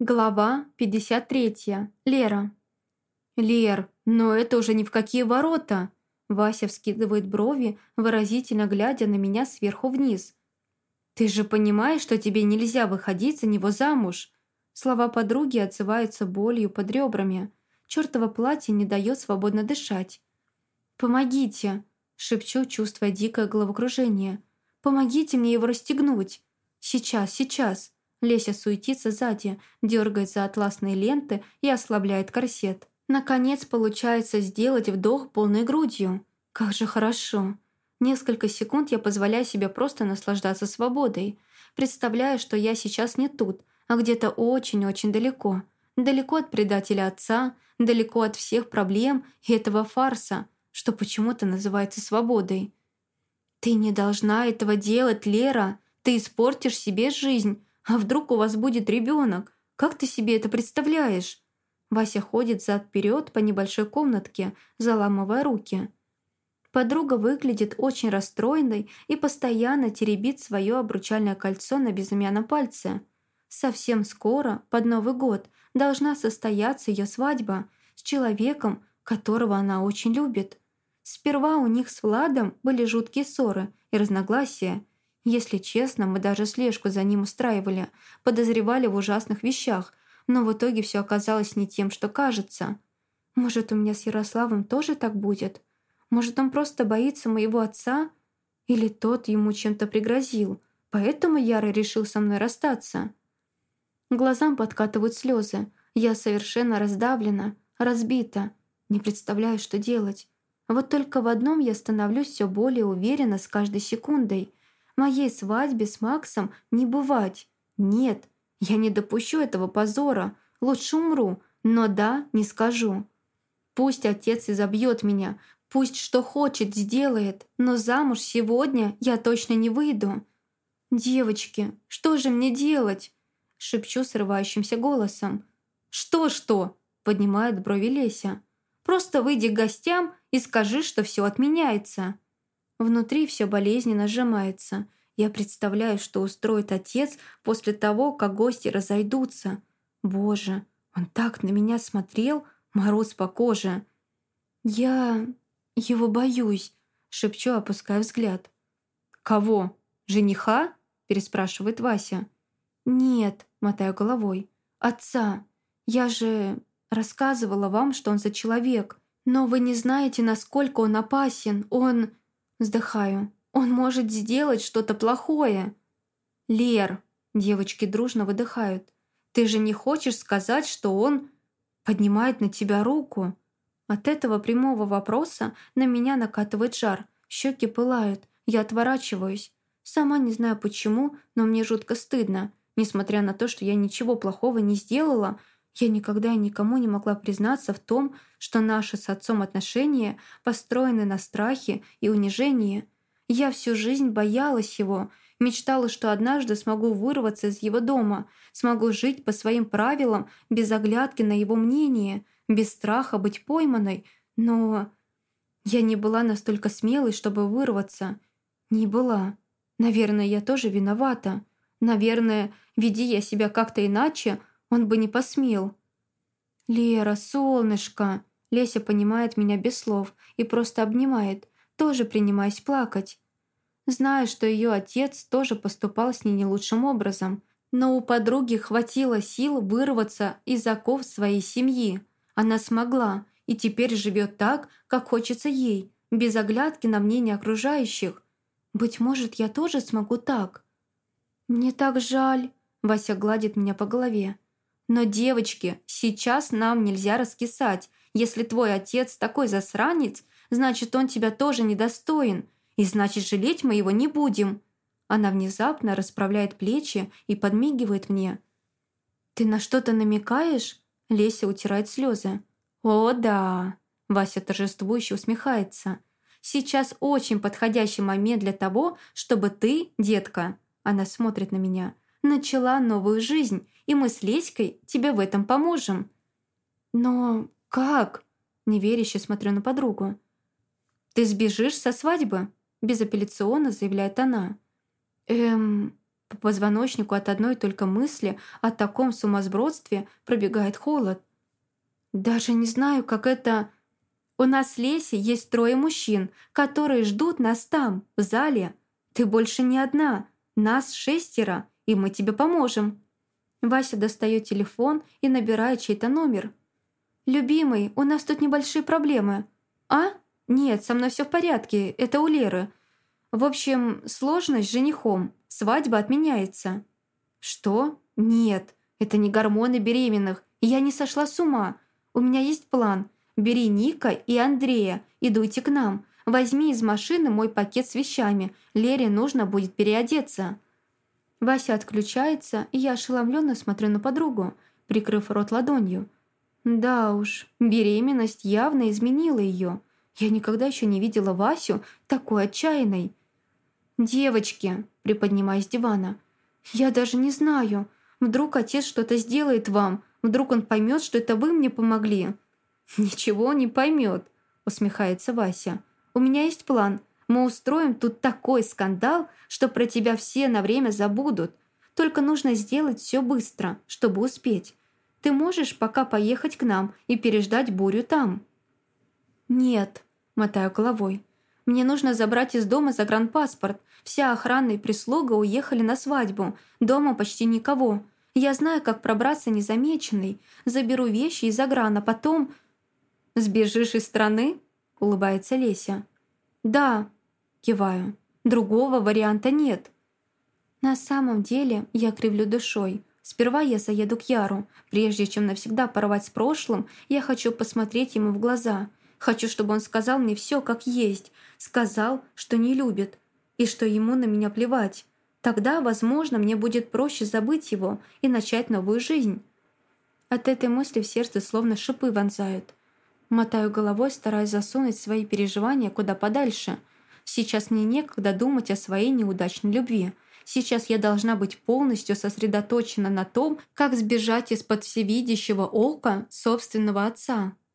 Глава 53. Лера. «Лер, но это уже ни в какие ворота!» Вася вскидывает брови, выразительно глядя на меня сверху вниз. «Ты же понимаешь, что тебе нельзя выходить за него замуж?» Слова подруги отзываются болью под ребрами. Чёртово платье не дает свободно дышать. «Помогите!» – шепчу, чувствуя дикое головокружение. «Помогите мне его расстегнуть! Сейчас, сейчас!» Леся суетится сзади, дергает за атласные ленты и ослабляет корсет. Наконец получается сделать вдох полной грудью. Как же хорошо. Несколько секунд я позволяю себе просто наслаждаться свободой. Представляю, что я сейчас не тут, а где-то очень-очень далеко. Далеко от предателя отца, далеко от всех проблем и этого фарса, что почему-то называется свободой. «Ты не должна этого делать, Лера. Ты испортишь себе жизнь. А вдруг у вас будет ребенок? Как ты себе это представляешь?» Вася ходит зад вперед по небольшой комнатке, заламывая руки. Подруга выглядит очень расстроенной и постоянно теребит свое обручальное кольцо на безымянном пальце. Совсем скоро, под Новый год, должна состояться ее свадьба с человеком, которого она очень любит. Сперва у них с Владом были жуткие ссоры и разногласия, если честно, мы даже слежку за ним устраивали, подозревали в ужасных вещах, но в итоге все оказалось не тем, что кажется. Может, у меня с Ярославом тоже так будет? Может, он просто боится моего отца? Или тот ему чем-то пригрозил, поэтому Яра решил со мной расстаться? Глазам подкатывают слезы. Я совершенно раздавлена, разбита. Не представляю, что делать. Вот только в одном я становлюсь все более уверена с каждой секундой. Моей свадьбе с Максом не бывать. Нет, я не допущу этого позора. Лучше умру, но да, не скажу. Пусть отец изобьет меня, пусть что хочет сделает, но замуж сегодня я точно не выйду. «Девочки, что же мне делать?» шепчу срывающимся голосом. «Что-что?» – поднимает брови Леся. «Просто выйди к гостям и скажи, что все отменяется». Внутри все болезненно сжимается. Я представляю, что устроит отец после того, как гости разойдутся. Боже, он так на меня смотрел, мороз по коже. Я его боюсь, шепчу, опуская взгляд. «Кого? Жениха?» – переспрашивает Вася. «Нет», – мотаю головой. «Отца. Я же рассказывала вам, что он за человек. Но вы не знаете, насколько он опасен. Он...» Вздыхаю. «Он может сделать что-то плохое!» «Лер!» Девочки дружно выдыхают. «Ты же не хочешь сказать, что он поднимает на тебя руку?» От этого прямого вопроса на меня накатывает жар. Щеки пылают. Я отворачиваюсь. Сама не знаю почему, но мне жутко стыдно. Несмотря на то, что я ничего плохого не сделала, я никогда и никому не могла признаться в том, что наши с отцом отношения построены на страхе и унижении. Я всю жизнь боялась его, мечтала, что однажды смогу вырваться из его дома, смогу жить по своим правилам, без оглядки на его мнение, без страха быть пойманной, но... Я не была настолько смелой, чтобы вырваться. Не была. Наверное, я тоже виновата. Наверное, веди я себя как-то иначе, он бы не посмел. «Лера, солнышко!» Леся понимает меня без слов и просто обнимает, тоже принимаясь плакать. Знаю, что ее отец тоже поступал с ней не лучшим образом, но у подруги хватило сил вырваться из оков своей семьи. Она смогла и теперь живет так, как хочется ей, без оглядки на мнение окружающих. Быть может, я тоже смогу так. «Мне так жаль», — Вася гладит меня по голове. Но, девочки, сейчас нам нельзя раскисать. Если твой отец такой засранец, значит, он тебя тоже недостоин. И значит, жалеть мы его не будем». Она внезапно расправляет плечи и подмигивает мне. «Ты на что-то намекаешь?» Леся утирает слезы. «О, да!» Вася торжествующе усмехается. «Сейчас очень подходящий момент для того, чтобы ты, детка...» Она смотрит на меня – начала новую жизнь, и мы с Леськой тебе в этом поможем». «Но как?» – неверяще смотрю на подругу. «Ты сбежишь со свадьбы?» – безапелляционно заявляет она. «Эм...» По позвоночнику от одной только мысли о таком сумасбродстве пробегает холод. Даже не знаю, как это... У нас в лесе есть трое мужчин, которые ждут нас там, в зале. Ты больше не одна, нас шестеро, и мы тебе поможем». Вася достает телефон и набирает чей-то номер. «Любимый, у нас тут небольшие проблемы». «А? Нет, со мной все в порядке, это у Леры. В общем, сложность с женихом, свадьба отменяется». «Что? Нет, это не гормоны беременных, я не сошла с ума. У меня есть план. Бери Ника и Андрея и дуйте к нам. Возьми из машины мой пакет с вещами. Лере нужно будет переодеться». Вася отключается, и я ошеломленно смотрю на подругу, прикрыв рот ладонью. Да уж, беременность явно изменила ее. Я никогда еще не видела Васю такой отчаянной. «Девочки», — приподнимаясь с дивана, — «я даже не знаю. Вдруг отец что-то сделает вам. Вдруг он поймет, что это вы мне помогли». «Ничего не поймет», — усмехается Вася. «У меня есть план. Мы устроим тут такой скандал, что про тебя все на время забудут. Только нужно сделать все быстро, чтобы успеть. Ты можешь пока поехать к нам и переждать бурю там?» «Нет», — мотаю головой. «Мне нужно забрать из дома загранпаспорт. Вся охрана и прислуга уехали на свадьбу. Дома почти никого. Я знаю, как пробраться незамеченной. Заберу вещи из заграна, потом...» «Сбежишь из страны?» — улыбается Леся. «Да», — киваю. «Другого варианта нет». На самом деле я кривлю душой. Сперва я заеду к Яру. Прежде чем навсегда порвать с прошлым, я хочу посмотреть ему в глаза. Хочу, чтобы он сказал мне все как есть. Сказал, что не любит. И что ему на меня плевать. Тогда, возможно, мне будет проще забыть его и начать новую жизнь. От этой мысли в сердце словно шипы вонзают. Мотаю головой, стараясь засунуть свои переживания куда подальше. Сейчас мне некогда думать о своей неудачной любви. Сейчас я должна быть полностью сосредоточена на том, как сбежать из-под всевидящего ока собственного отца.